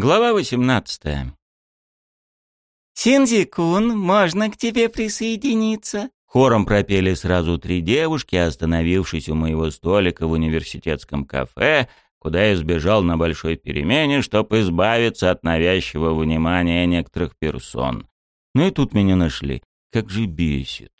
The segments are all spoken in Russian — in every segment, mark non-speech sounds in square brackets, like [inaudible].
Глава 18. «Синзи-кун, можно к тебе присоединиться?» Хором пропели сразу три девушки, остановившись у моего столика в университетском кафе, куда я сбежал на большой перемене, чтобы избавиться от навязчивого внимания некоторых персон. Ну и тут меня нашли. Как же бесит.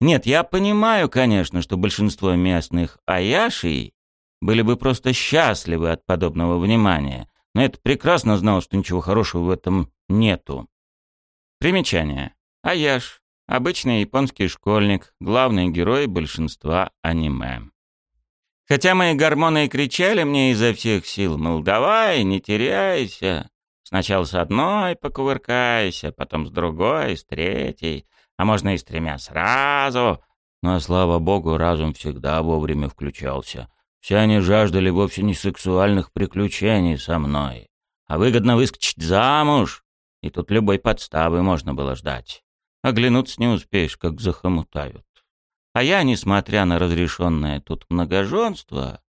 Нет, я понимаю, конечно, что большинство местных аяшей были бы просто счастливы от подобного внимания, но это прекрасно знал, что ничего хорошего в этом нету. Примечание. Аяш — обычный японский школьник, главный герой большинства аниме. Хотя мои гормоны и кричали мне изо всех сил, мол, давай, не теряйся. Сначала с одной покувыркайся, потом с другой, с третьей, а можно и с тремя сразу. Но, слава богу, разум всегда вовремя включался. Все они жаждали вовсе не сексуальных приключений со мной, а выгодно выскочить замуж. И тут любой подставы можно было ждать. Оглянуться не успеешь, как захомутают. А я, несмотря на разрешенное тут многоженство,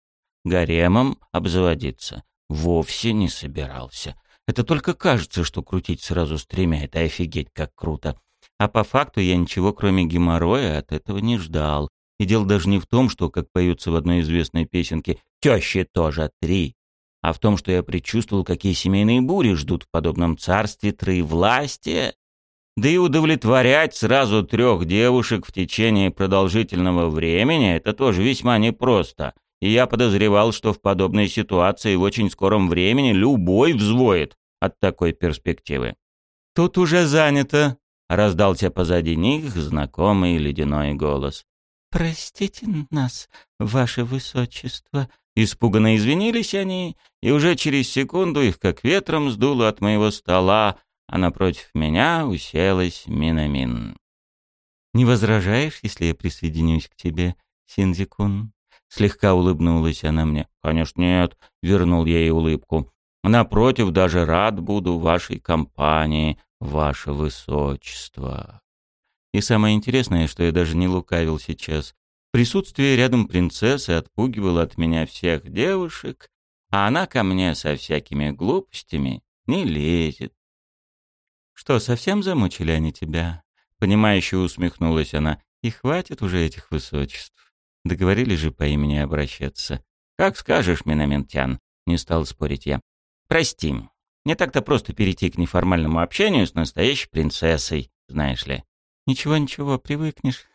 гаремом обзаводиться вовсе не собирался. Это только кажется, что крутить сразу с тремя — это офигеть как круто. А по факту я ничего, кроме геморроя, от этого не ждал. И дело даже не в том, что, как поются в одной известной песенке, «тещи тоже три», а в том, что я предчувствовал, какие семейные бури ждут в подобном царстве троевластия да и удовлетворять сразу трех девушек в течение продолжительного времени – это тоже весьма непросто. И я подозревал, что в подобной ситуации в очень скором времени любой взвоет от такой перспективы. «Тут уже занято», — раздался позади них знакомый ледяной голос. «Простите нас, ваше высочество», Испуганно извинились они, и уже через секунду их как ветром сдуло от моего стола, а напротив меня уселась Минамин. «Не возражаешь, если я присоединюсь к тебе, Синзикун?» Слегка улыбнулась она мне. «Конечно нет», — вернул ей улыбку. «Напротив, даже рад буду вашей компании, ваше высочество». И самое интересное, что я даже не лукавил сейчас. Присутствие рядом принцессы отпугивало от меня всех девушек, а она ко мне со всякими глупостями не лезет. «Что, совсем замучили они тебя?» Понимающе усмехнулась она. «И хватит уже этих высочеств. Договорились же по имени обращаться». «Как скажешь, Минаментян», — не стал спорить я. «Прости, не так-то просто перейти к неформальному общению с настоящей принцессой, знаешь ли». «Ничего-ничего, привыкнешь»,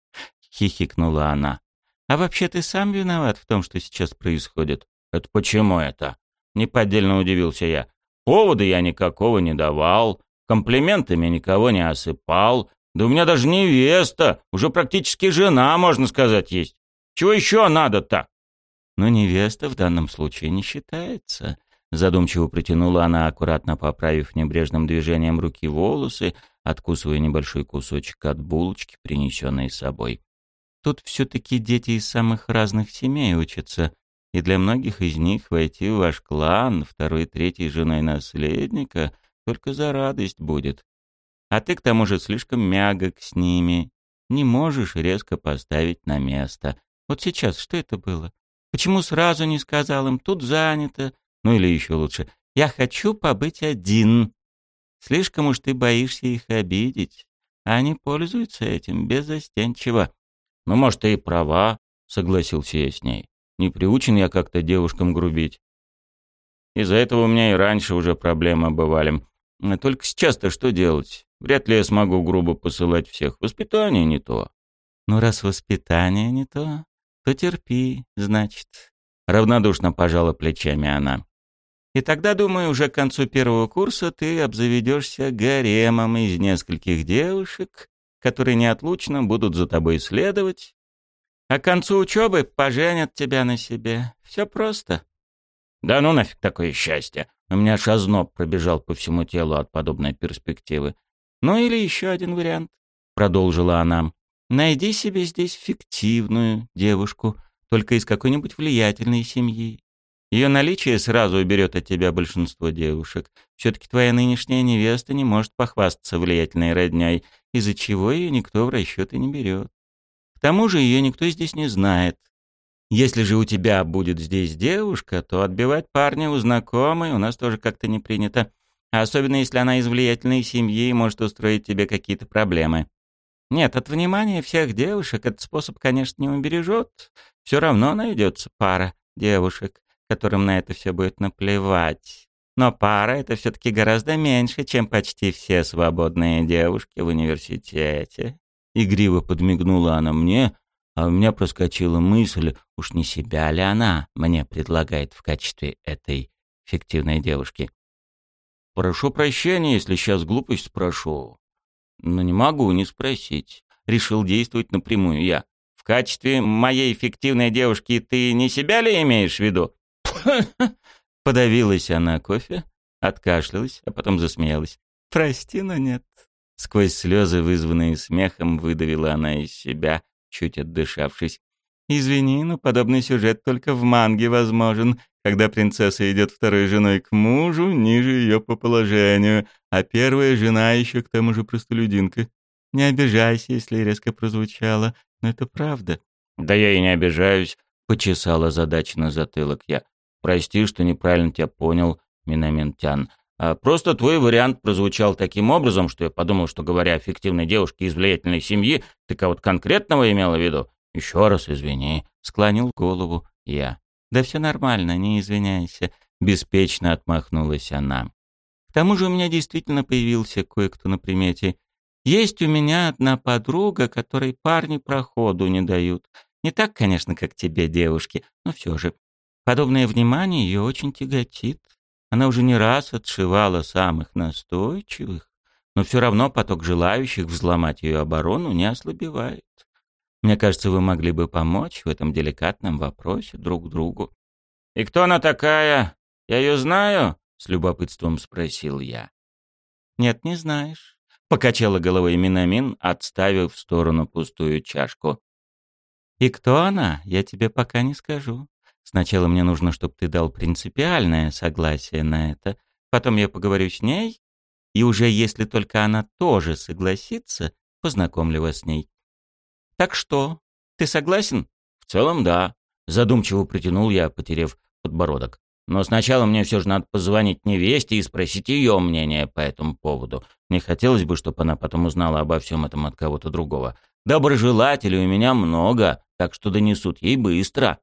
— хихикнула она. «А вообще ты сам виноват в том, что сейчас происходит?» «Это почему это?» — неподдельно удивился я. «Повода я никакого не давал. Комплиментами никого не осыпал. Да у меня даже невеста, уже практически жена, можно сказать, есть. Чего еще надо-то? Но невеста в данном случае не считается. Задумчиво протянула она, аккуратно поправив небрежным движением руки волосы, откусывая небольшой кусочек от булочки, принесенной с собой. Тут все-таки дети из самых разных семей учатся, и для многих из них войти в ваш клан второй, третьей женой наследника только за радость будет. А ты к тому же слишком мягок с ними, не можешь резко поставить на место. Вот сейчас что это было? Почему сразу не сказал им, тут занято? Ну или еще лучше, я хочу побыть один. Слишком уж ты боишься их обидеть. А они пользуются этим безостенчиво. Ну, может, ты и права, согласился я с ней. Не приучен я как-то девушкам грубить. Из-за этого у меня и раньше уже проблемы бывали. А только сейчас-то что делать? Вряд ли я смогу грубо посылать всех. Воспитание не то. Ну, раз воспитание не то, то терпи, значит. Равнодушно пожала плечами она. И тогда, думаю, уже к концу первого курса ты обзаведешься гаремом из нескольких девушек, которые неотлучно будут за тобой следовать, а к концу учебы поженят тебя на себе. Все просто. Да ну нафиг такое счастье. У меня аж озноб пробежал по всему телу от подобной перспективы. Ну или еще один вариант, продолжила она. Найди себе здесь фиктивную девушку, только из какой-нибудь влиятельной семьи. Ее наличие сразу уберет от тебя большинство девушек. Все-таки твоя нынешняя невеста не может похвастаться влиятельной родней, из-за чего ее никто в расчеты не берет. К тому же ее никто здесь не знает. Если же у тебя будет здесь девушка, то отбивать парня у знакомой у нас тоже как-то не принято. Особенно если она из влиятельной семьи и может устроить тебе какие-то проблемы. Нет, от внимания всех девушек этот способ, конечно, не убережет. Все равно найдется пара девушек, которым на это все будет наплевать. Но пара — это все-таки гораздо меньше, чем почти все свободные девушки в университете. Игриво подмигнула она мне, а у меня проскочила мысль, уж не себя ли она мне предлагает в качестве этой фиктивной девушки. Прошу прощения, если сейчас глупость спрошу. Но не могу не спросить. Решил действовать напрямую я. В качестве моей фиктивной девушки ты не себя ли имеешь в виду? [laughs] Подавилась она кофе, откашлялась, а потом засмеялась. Прости, но нет. Сквозь слезы, вызванные смехом, выдавила она из себя, чуть отдышавшись. «Извини, но подобный сюжет только в манге возможен, когда принцесса идет второй женой к мужу, ниже ее по положению, а первая жена еще к тому же простолюдинка. Не обижайся, если резко прозвучало, но это правда». «Да я и не обижаюсь», — почесала задача на затылок я. «Прости, что неправильно тебя понял, Минаментян. А просто твой вариант прозвучал таким образом, что я подумал, что, говоря о фиктивной девушке из влиятельной семьи, ты кого-то конкретного имела в виду? Еще раз извини. Склонил голову я. Да все нормально, не извиняйся. Беспечно отмахнулась она. К тому же у меня действительно появился кое-кто на примете. Есть у меня одна подруга, которой парни проходу не дают. Не так, конечно, как тебе, девушки, но все же. Подобное внимание ее очень тяготит. Она уже не раз отшивала самых настойчивых, но все равно поток желающих взломать ее оборону не ослабевает. Мне кажется, вы могли бы помочь в этом деликатном вопросе друг другу. «И кто она такая? Я ее знаю?» — с любопытством спросил я. «Нет, не знаешь», — покачала головой Минамин, отставив в сторону пустую чашку. «И кто она, я тебе пока не скажу. Сначала мне нужно, чтобы ты дал принципиальное согласие на это. Потом я поговорю с ней, и уже если только она тоже согласится, познакомлю вас с ней. Так что, ты согласен? В целом, да. Задумчиво протянул я, потеряв подбородок. Но сначала мне все же надо позвонить невесте и спросить ее мнение по этому поводу. Не хотелось бы, чтобы она потом узнала обо всем этом от кого-то другого. Доброжелателей у меня много, так что донесут ей быстро.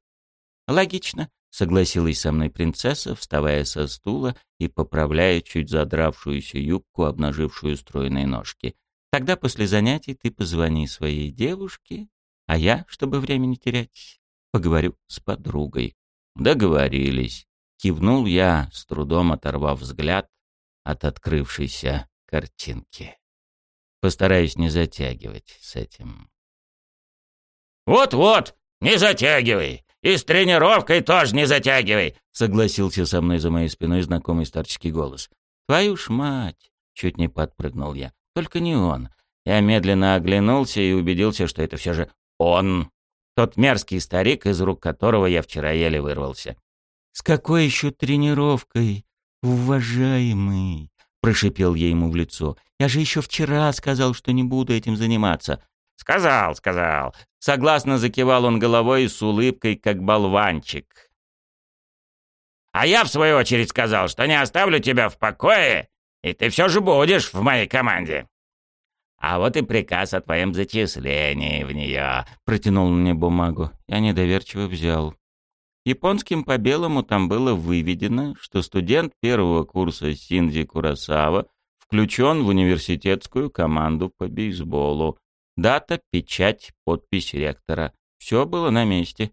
«Логично», — согласилась со мной принцесса, вставая со стула и поправляя чуть задравшуюся юбку, обнажившую стройные ножки. «Тогда после занятий ты позвони своей девушке, а я, чтобы время не терять, поговорю с подругой». «Договорились», — кивнул я, с трудом оторвав взгляд от открывшейся картинки. Постараюсь не затягивать с этим. «Вот-вот, не затягивай!» И с тренировкой тоже не затягивай, согласился со мной за моей спиной знакомый старческий голос. Твою ж мать, чуть не подпрыгнул я. Только не он. Я медленно оглянулся и убедился, что это все же он. Тот мерзкий старик, из рук которого я вчера еле вырвался. «С какой еще тренировкой, уважаемый?» — прошипел я ему в лицо. «Я же еще вчера сказал, что не буду этим заниматься. «Сказал, сказал». Согласно закивал он головой с улыбкой, как болванчик. «А я, в свою очередь, сказал, что не оставлю тебя в покое, и ты все же будешь в моей команде». «А вот и приказ о твоем зачислении в нее», — протянул мне бумагу. Я недоверчиво взял. Японским по белому там было выведено, что студент первого курса Синдзи Курасава включен в университетскую команду по бейсболу. Дата, печать, подпись ректора. Все было на месте.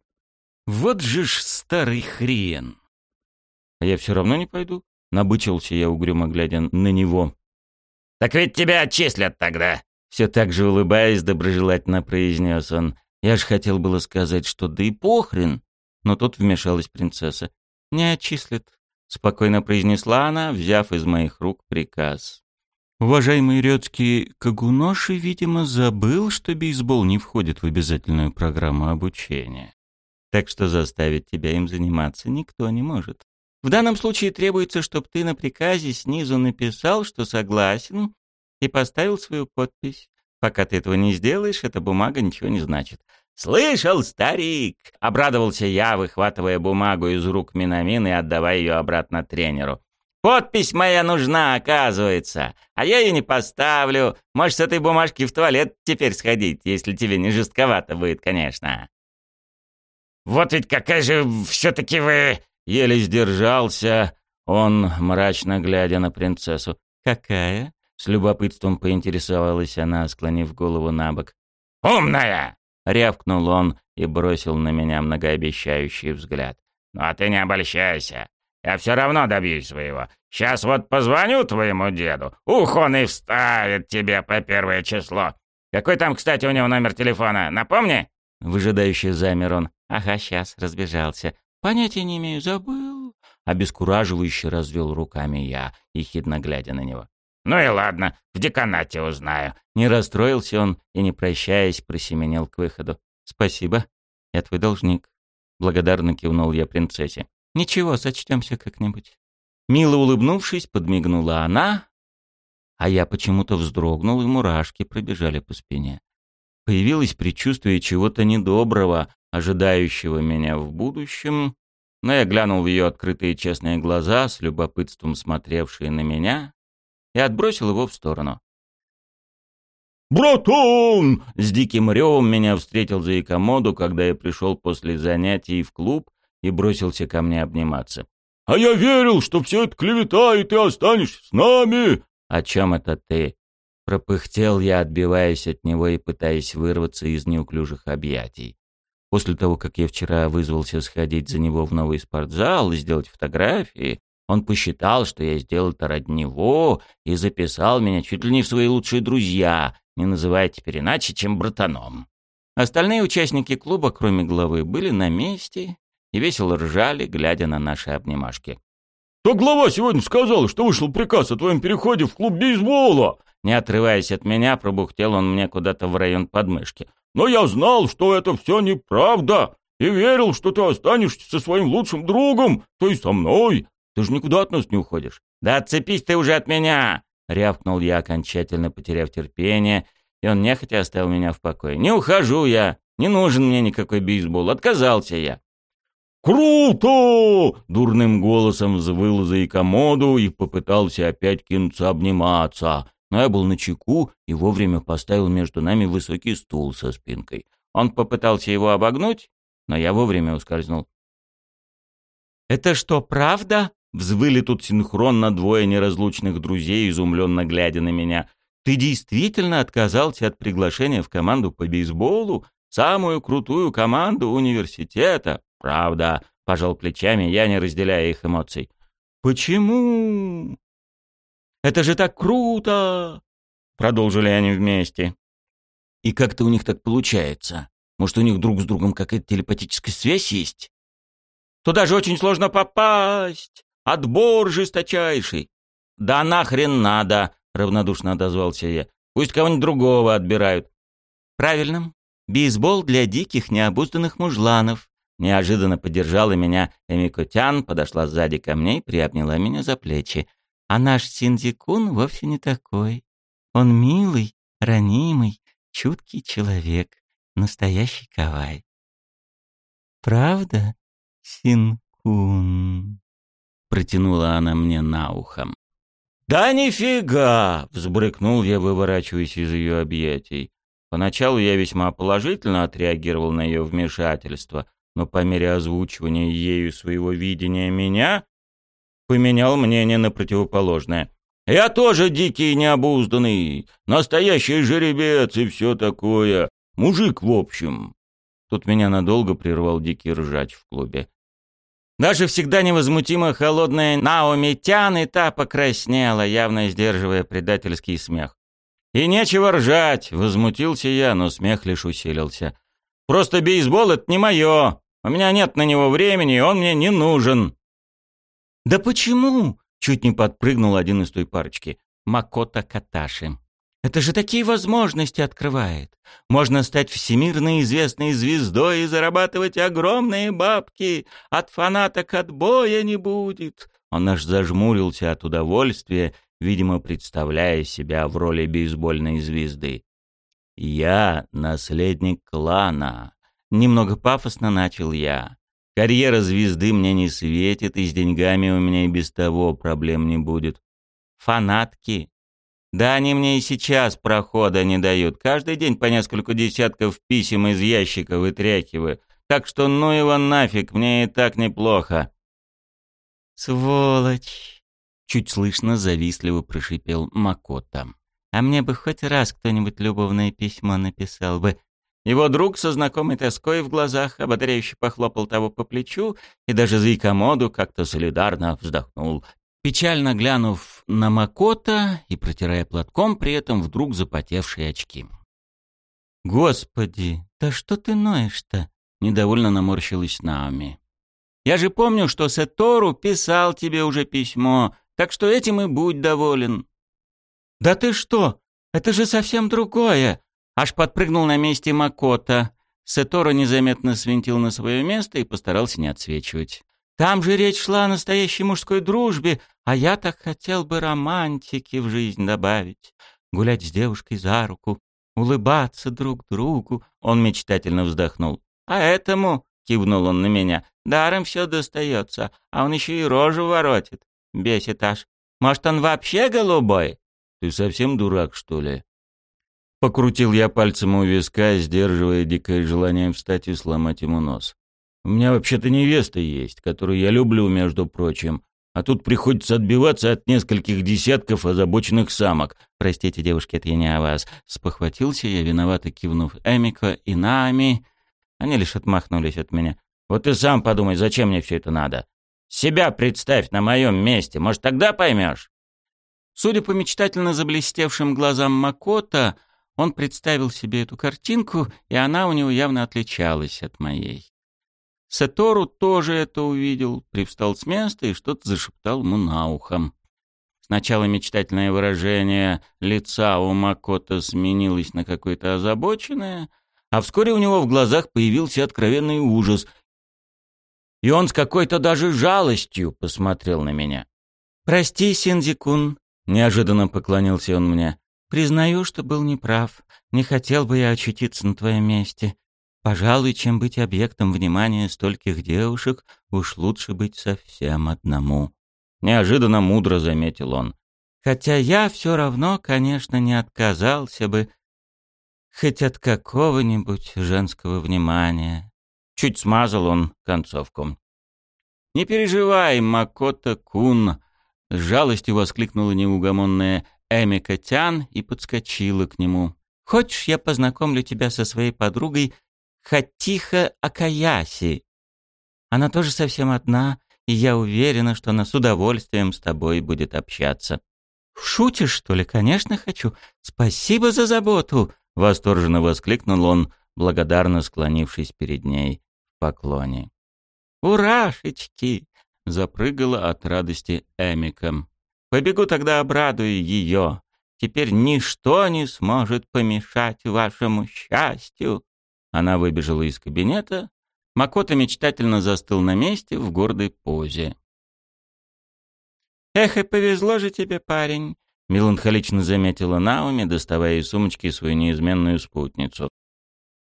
Вот же ж старый хрен. А я все равно не пойду. Набычился я угрюмо, глядя на него. «Так ведь тебя отчислят тогда!» Все так же улыбаясь, доброжелательно произнес он. Я ж хотел было сказать, что да и похрен. Но тут вмешалась принцесса. «Не отчислят», — спокойно произнесла она, взяв из моих рук приказ. Уважаемый Рёцкий Кагуноши, видимо, забыл, что бейсбол не входит в обязательную программу обучения. Так что заставить тебя им заниматься никто не может. В данном случае требуется, чтобы ты на приказе снизу написал, что согласен, и поставил свою подпись. Пока ты этого не сделаешь, эта бумага ничего не значит. «Слышал, старик!» — обрадовался я, выхватывая бумагу из рук Минамин и отдавая ее обратно тренеру. «Подпись моя нужна, оказывается, а я ее не поставлю. Можешь с этой бумажки в туалет теперь сходить, если тебе не жестковато будет, конечно». «Вот ведь какая же все-таки вы...» — еле сдержался он, мрачно глядя на принцессу. «Какая?» — с любопытством поинтересовалась она, склонив голову на бок. «Умная!» — рявкнул он и бросил на меня многообещающий взгляд. «Ну а ты не обольщайся. Я все равно добьюсь своего. Сейчас вот позвоню твоему деду. Ух, он и вставит тебе по первое число. Какой там, кстати, у него номер телефона? Напомни?» Выжидающий замер он. «Ага, сейчас, разбежался. Понятия не имею, забыл». Обескураживающе развел руками я, ехидно глядя на него. «Ну и ладно, в деканате узнаю». Не расстроился он и, не прощаясь, просеменил к выходу. «Спасибо, я твой должник». Благодарно кивнул я принцессе. «Ничего, сочтемся как-нибудь». Мило улыбнувшись, подмигнула она, а я почему-то вздрогнул, и мурашки пробежали по спине. Появилось предчувствие чего-то недоброго, ожидающего меня в будущем, но я глянул в ее открытые честные глаза, с любопытством смотревшие на меня, и отбросил его в сторону. «Братан!» — с диким ревом меня встретил за Икомоду, когда я пришел после занятий в клуб и бросился ко мне обниматься. «А я верил, что все это клевета, и ты останешься с нами!» «О чем это ты?» Пропыхтел я, отбиваясь от него и пытаясь вырваться из неуклюжих объятий. После того, как я вчера вызвался сходить за него в новый спортзал и сделать фотографии, он посчитал, что я сделал это ради него и записал меня чуть ли не в свои лучшие друзья, не называя теперь иначе, чем братаном. Остальные участники клуба, кроме главы, были на месте и весело ржали, глядя на наши обнимашки. «То глава сегодня сказал, что вышел приказ о твоем переходе в клуб бейсбола!» Не отрываясь от меня, пробухтел он мне куда-то в район подмышки. «Но я знал, что это все неправда, и верил, что ты останешься со своим лучшим другом, то есть со мной. Ты же никуда от нас не уходишь». «Да отцепись ты уже от меня!» — рявкнул я, окончательно потеряв терпение, и он нехотя оставил меня в покое. «Не ухожу я! Не нужен мне никакой бейсбол! Отказался я!» «Круто!» — дурным голосом взвыл за икомоду и попытался опять кинуться обниматься. Но я был на чеку и вовремя поставил между нами высокий стул со спинкой. Он попытался его обогнуть, но я вовремя ускользнул. «Это что, правда?» — взвыли тут синхронно двое неразлучных друзей, изумленно глядя на меня. «Ты действительно отказался от приглашения в команду по бейсболу? Самую крутую команду университета?» «Правда», — пожал плечами, я не разделяя их эмоций. «Почему?» «Это же так круто!» — продолжили они вместе. «И как-то у них так получается. Может, у них друг с другом какая-то телепатическая связь есть?» Туда же очень сложно попасть. Отбор жесточайший. Да нахрен надо, равнодушно отозвался я. Пусть кого-нибудь другого отбирают. Правильно. Бейсбол для диких необузданных мужланов. Неожиданно поддержала меня Эмикотян, подошла сзади ко мне и приобняла меня за плечи. А наш Синдзикун вовсе не такой. Он милый, ранимый, чуткий человек, настоящий кавай. Правда? Синкун», — протянула она мне на ухом. «Да нифига!» — взбрыкнул я, выворачиваясь из ее объятий. Поначалу я весьма положительно отреагировал на ее вмешательство, но по мере озвучивания ею своего видения меня поменял мнение на противоположное. «Я тоже дикий и необузданный, настоящий жеребец и все такое. Мужик, в общем». Тут меня надолго прервал дикий ржач в клубе. Даже всегда невозмутимо холодная Наоми Тян и та покраснела, явно сдерживая предательский смех. «И нечего ржать!» — возмутился я, но смех лишь усилился. «Просто бейсбол — это не мое. У меня нет на него времени, и он мне не нужен». «Да почему?» — чуть не подпрыгнул один из той парочки. Макота Каташи. Это же такие возможности открывает. Можно стать всемирно известной звездой и зарабатывать огромные бабки. От фанаток отбоя не будет. Он аж зажмурился от удовольствия, видимо, представляя себя в роли бейсбольной звезды. «Я наследник клана, Немного пафосно начал я. Карьера звезды мне не светит, и с деньгами у меня и без того проблем не будет. Фанатки. Да они мне и сейчас прохода не дают. Каждый день по несколько десятков писем из ящика вытряхиваю. Так что ну его нафиг, мне и так неплохо. Сволочь. Чуть слышно завистливо прошипел Макота. А мне бы хоть раз кто-нибудь любовное письмо написал бы. Его друг со знакомой тоской в глазах ободряюще похлопал того по плечу и даже за икомоду как-то солидарно вздохнул, печально глянув на Макота и протирая платком при этом вдруг запотевшие очки. «Господи, да что ты ноешь-то?» — недовольно наморщилась Наоми. «Я же помню, что Сетору писал тебе уже письмо, так что этим и будь доволен». «Да ты что? Это же совсем другое!» Аж подпрыгнул на месте Макота. Сетора незаметно свинтил на свое место и постарался не отсвечивать. «Там же речь шла о настоящей мужской дружбе, а я так хотел бы романтики в жизнь добавить. Гулять с девушкой за руку, улыбаться друг другу». Он мечтательно вздохнул. «А этому, — кивнул он на меня, — даром все достается, а он еще и рожу воротит. Бесит аж. Может, он вообще голубой?» «Ты совсем дурак, что ли?» Покрутил я пальцем у виска, сдерживая дикое желание встать и сломать ему нос. У меня вообще-то невеста есть, которую я люблю, между прочим. А тут приходится отбиваться от нескольких десятков озабоченных самок. Простите, девушки, это я не о вас. Спохватился я, виновато кивнув Эмика и Нами. Они лишь отмахнулись от меня. Вот ты сам подумай, зачем мне все это надо? Себя представь на моем месте, может, тогда поймешь? Судя по мечтательно заблестевшим глазам Макота, он представил себе эту картинку, и она у него явно отличалась от моей. Сатору тоже это увидел, привстал с места и что-то зашептал ему на ухо. Сначала мечтательное выражение лица у Макота сменилось на какое-то озабоченное, а вскоре у него в глазах появился откровенный ужас, и он с какой-то даже жалостью посмотрел на меня. «Прости, Синдзикун», — неожиданно поклонился он мне. Признаю, что был неправ. Не хотел бы я очутиться на твоем месте. Пожалуй, чем быть объектом внимания стольких девушек, уж лучше быть совсем одному. Неожиданно мудро заметил он. Хотя я все равно, конечно, не отказался бы хоть от какого-нибудь женского внимания. Чуть смазал он концовку. «Не переживай, Макота-кун!» — с жалостью воскликнула неугомонная Эми Котян и подскочила к нему. «Хочешь, я познакомлю тебя со своей подругой Хатиха Акаяси? Она тоже совсем одна, и я уверена, что она с удовольствием с тобой будет общаться». «Шутишь, что ли? Конечно, хочу. Спасибо за заботу!» — восторженно воскликнул он, благодарно склонившись перед ней в поклоне. «Урашечки!» — запрыгала от радости Эмиком. Побегу тогда обрадую ее. Теперь ничто не сможет помешать вашему счастью». Она выбежала из кабинета. Макота мечтательно застыл на месте в гордой позе. «Эх, и повезло же тебе, парень», — меланхолично заметила Науми, доставая из сумочки свою неизменную спутницу.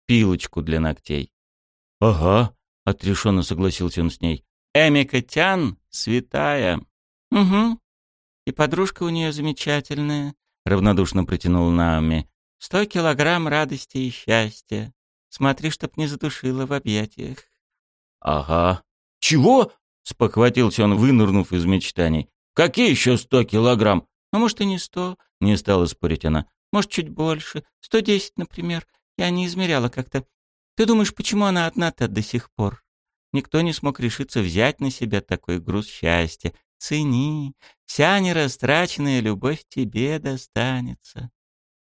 Пилочку для ногтей. «Ага», — отрешенно согласился он с ней. «Эмика Тян — святая». «Угу», и подружка у нее замечательная», — равнодушно протянул Наоми. «Сто килограмм радости и счастья. Смотри, чтоб не задушила в объятиях». «Ага». «Чего?» — спохватился он, вынырнув из мечтаний. «Какие еще сто килограмм?» «Ну, может, и не сто», — не стала спорить она. «Может, чуть больше. Сто десять, например. Я не измеряла как-то. Ты думаешь, почему она одна-то до сих пор? Никто не смог решиться взять на себя такой груз счастья, Цени, вся нерастраченная любовь тебе достанется.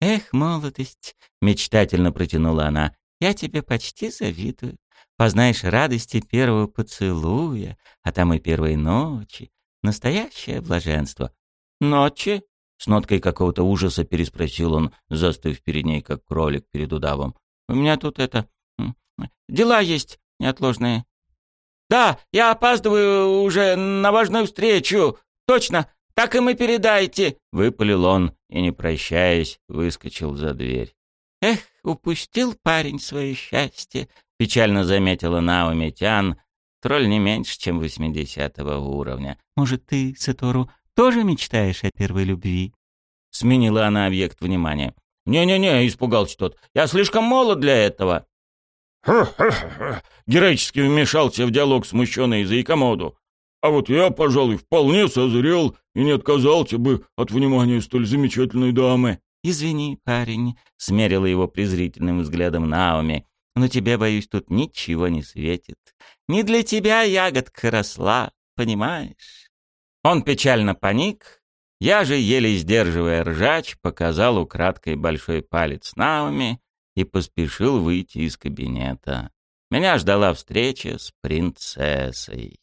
Эх, молодость, мечтательно протянула она, я тебе почти завидую. Познаешь радости первого поцелуя, а там и первой ночи. Настоящее блаженство. Ночи? С ноткой какого-то ужаса переспросил он, застыв перед ней, как кролик перед удавом. У меня тут это... Дела есть неотложные. «Да, я опаздываю уже на важную встречу. Точно, так и мы передайте!» Выпалил он и, не прощаясь, выскочил за дверь. «Эх, упустил парень свое счастье», — печально заметила Наоми Тян, тролль не меньше, чем восьмидесятого уровня. «Может, ты, Сатору, тоже мечтаешь о первой любви?» Сменила она объект внимания. «Не-не-не», — испугался тот, — «я слишком молод для этого». «Ха-ха-ха!» [laughs] — героически вмешался в диалог смущенный Заикомоду. «А вот я, пожалуй, вполне созрел и не отказался бы от внимания столь замечательной дамы». «Извини, парень», — смерила его презрительным взглядом Наоми, «но тебе, боюсь, тут ничего не светит. Не для тебя ягодка росла, понимаешь?» Он печально паник, я же, еле сдерживая ржач, показал украдкой большой палец Наоми и поспешил выйти из кабинета. Меня ждала встреча с принцессой.